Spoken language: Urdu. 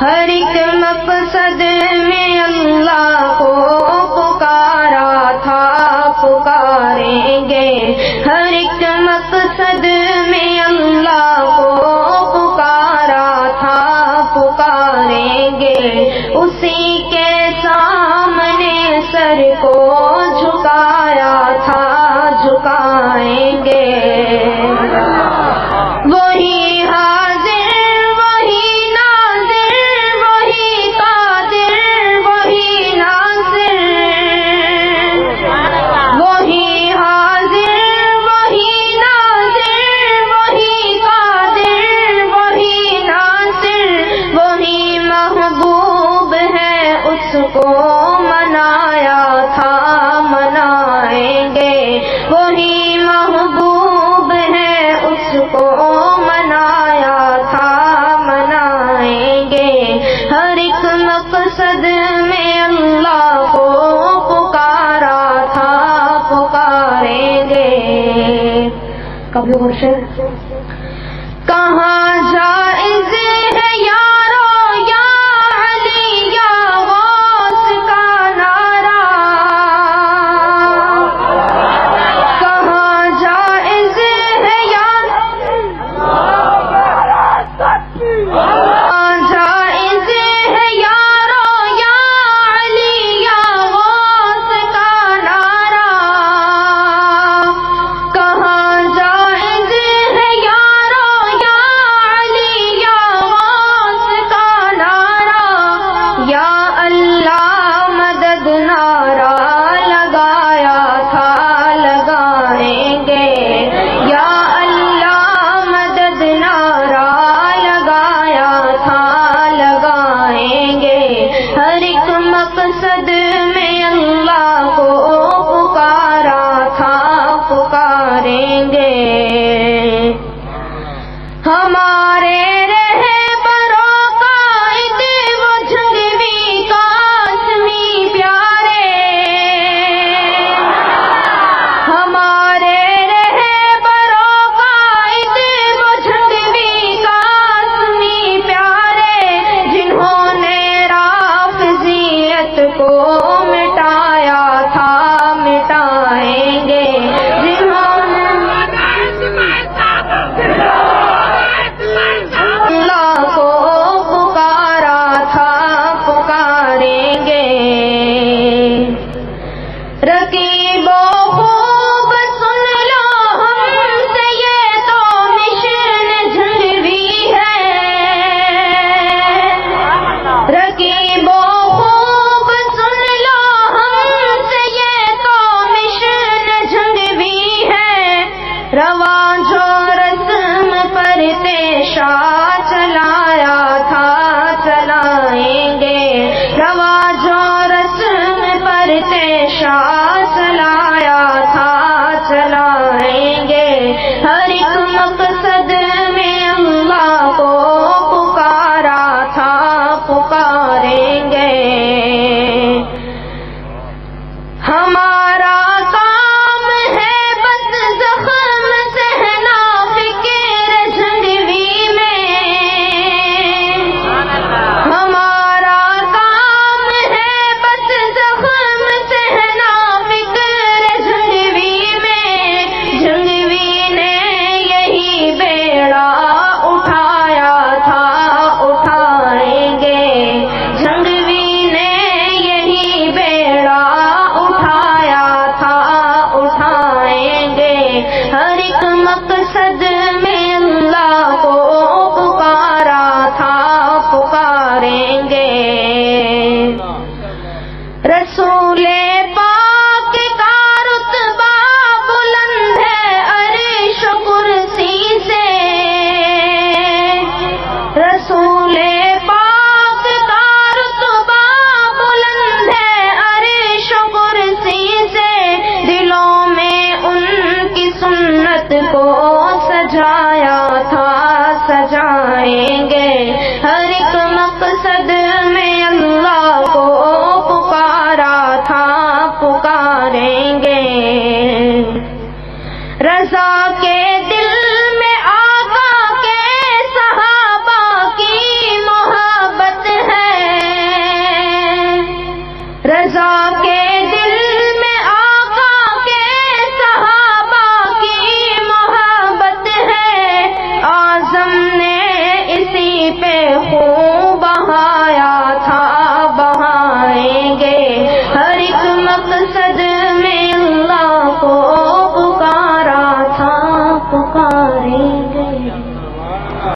ہر ایک مقصد میں اللہ کو پکارا تھا، پکاریں گے۔ ہر ایک مقصد میں اللہ کو پکارا تھا، پکاریں گے۔ اسی کے سامنے سر کو جھکایا تھا، جھکائیں گے۔ وہی مقصد میں اللہ کو پکارا تھا پکاریں گے۔ کبھی اور چلایا تھا چلائیں گے۔ ہر ایک مقصد